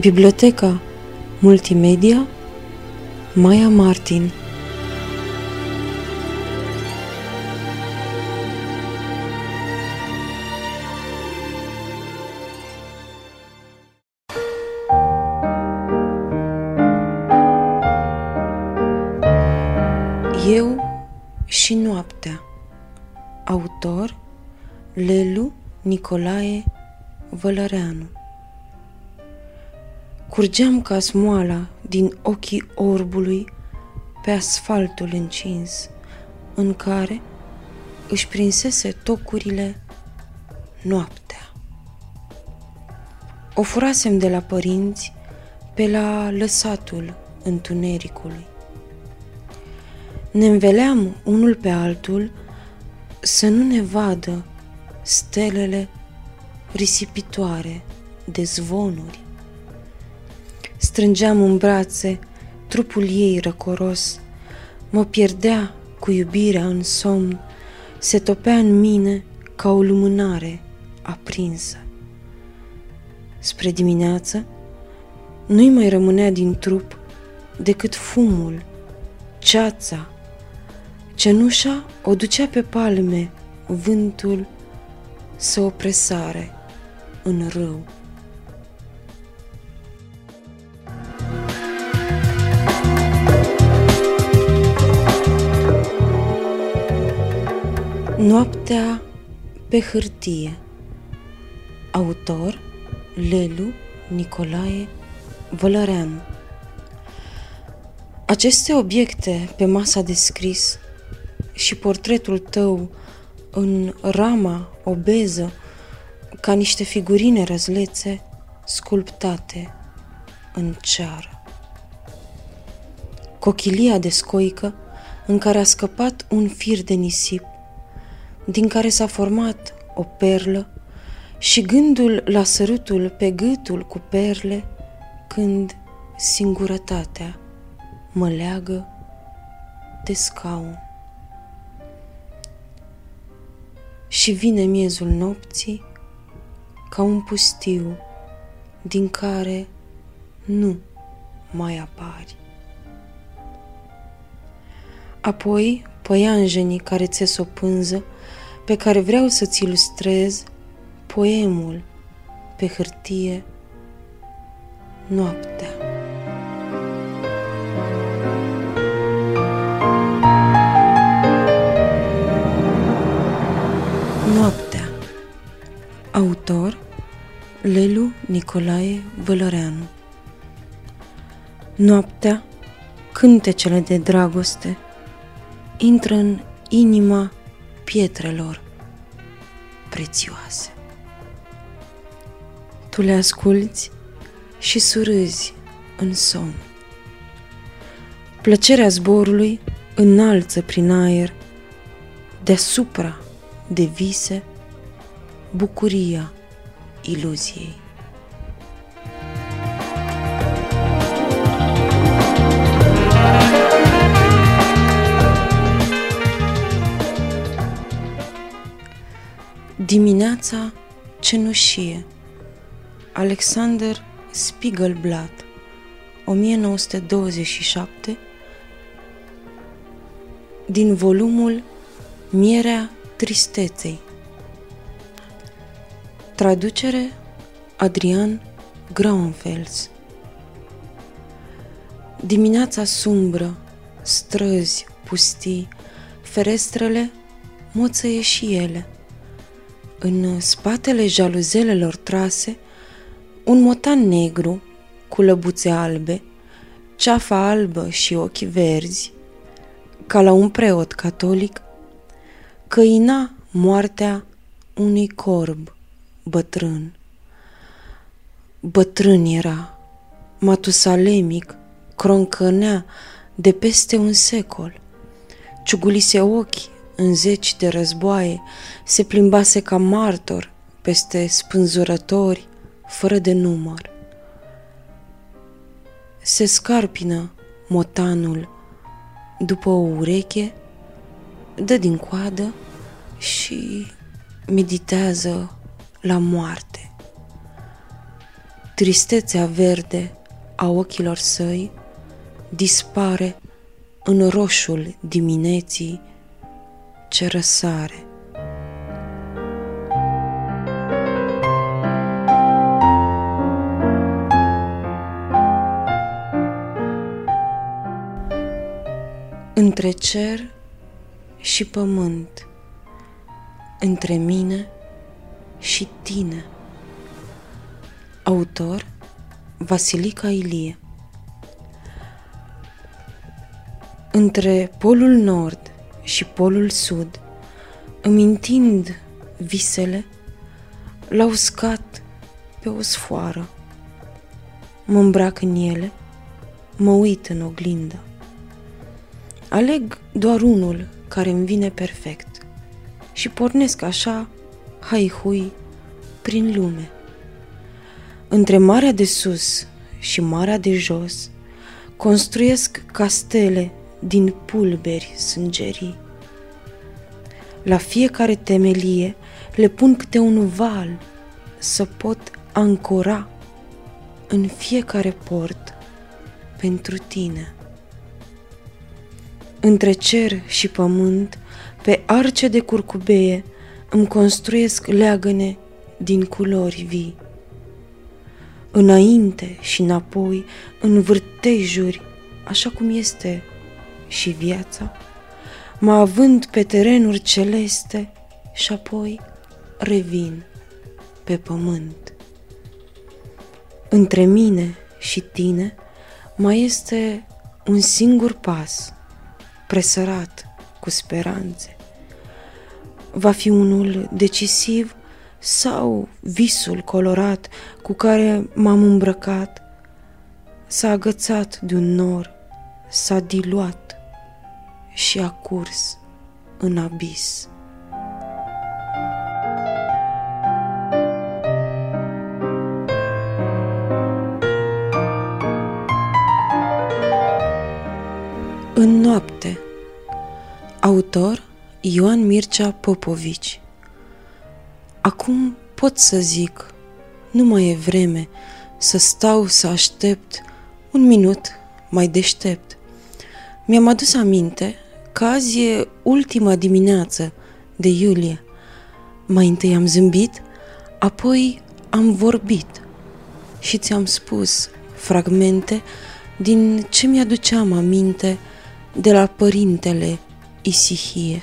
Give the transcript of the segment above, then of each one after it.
Biblioteca Multimedia Maya Martin. Eu și noaptea. Autor Lelu Nicolae Vălăreanu Curgeam ca smoala din ochii orbului pe asfaltul încins, în care își prinsese tocurile noaptea. O furasem de la părinți pe la lăsatul întunericului. Ne înveleam unul pe altul să nu ne vadă stelele risipitoare de zvonuri. Strângeam în brațe trupul ei răcoros, mă pierdea cu iubirea în somn, se topea în mine ca o lumânare aprinsă. Spre dimineață, nu-i mai rămânea din trup decât fumul, ceața, cenușa o ducea pe palme, vântul să o presare în râu. Noaptea pe hârtie Autor Lelu Nicolae Vălăreanu Aceste obiecte pe masa de scris și portretul tău în rama obeză ca niște figurine răzlețe sculptate în ceară. Cochilia de scoică în care a scăpat un fir de nisip din care s-a format o perlă și gândul la sărutul pe gâtul cu perle când singurătatea mă leagă de scaun. Și vine miezul nopții ca un pustiu din care nu mai apari. Apoi, păianjenii care ți o pânză pe care vreau să-ți ilustrez poemul pe hârtie Noaptea. Noaptea Autor Lelu Nicolae Vălăreanu Noaptea, cântecele de dragoste, intră în inima pietrelor prețioase. Tu le asculți și surâzi în somn. Plăcerea zborului înalță prin aer, deasupra de vise, bucuria iluziei. Dimineața cenușie. Alexander Spiegelblatt 1927 din volumul Mierea tristeței. Traducere Adrian Grauenfels Dimineața sumbră, străzi, pustii, ferestrele moțăie și ele – în spatele jaluzelelor trase, un motan negru cu lăbuțe albe, ceafa albă și ochi verzi, ca la un preot catolic, căina moartea unui corb bătrân. Bătrân era, matusalemic, croncănea de peste un secol, ciugulise ochii în zeci de războaie, se plimbase ca martor peste spânzurători fără de număr. Se scarpină motanul după o ureche, dă din coadă și meditează la moarte. tristețea verde a ochilor săi dispare în roșul dimineții ce răsare. Între cer și pământ, între mine și tine. Autor Vasilica Ilie Între polul nord și polul sud, îmintind visele, l-au uscat pe o sfoară. Mă îmbrac în ele, mă uit în oglindă. Aleg doar unul care îmi vine perfect și pornesc așa, hai-hui, prin lume. Între marea de sus și marea de jos construiesc castele din pulberi sângerii. La fiecare temelie le pun câte un val să pot ancora în fiecare port pentru tine. Între cer și pământ, pe arce de curcubeie, îmi construiesc leagăne din culori vii. Înainte și înapoi, în vârtejuri, așa cum este și viața, mă având pe terenuri celeste și apoi revin pe pământ. Între mine și tine mai este un singur pas, presărat cu speranțe. Va fi unul decisiv sau visul colorat cu care m-am îmbrăcat s-a agățat de un nor, s-a diluat și a curs în abis. În noapte Autor Ioan Mircea Popovici Acum pot să zic, nu mai e vreme să stau să aștept un minut mai deștept. Mi-am adus aminte că azi e ultima dimineață de iulie. Mai întâi am zâmbit, apoi am vorbit și ți-am spus fragmente din ce mi-aduceam aminte de la părintele Isihie.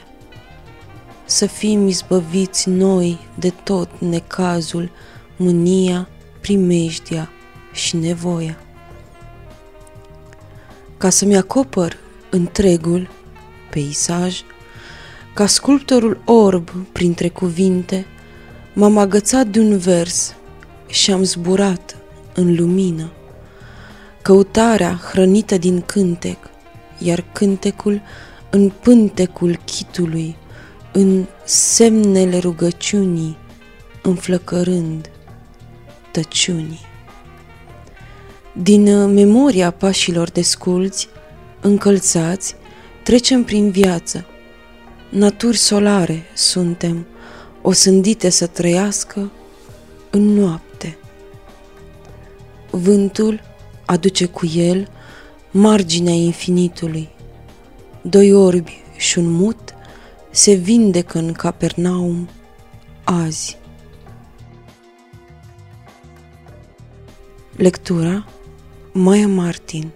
Să fim izbăviți noi de tot necazul, mânia, primejdia și nevoia. Ca să-mi acopăr întregul peisaj, ca sculptorul orb printre cuvinte, m-am agățat de un vers și am zburat în lumină. Căutarea hrănită din cântec, iar cântecul în pântecul chitului, în semnele rugăciunii, înflăcărând tăciunii. Din memoria pașilor desculți, încălțați, Trecem prin viață, naturi solare suntem, osândite să trăiască în noapte. Vântul aduce cu el marginea infinitului. Doi orbi și un mut se vindecă în Capernaum azi. Lectura Maia Martin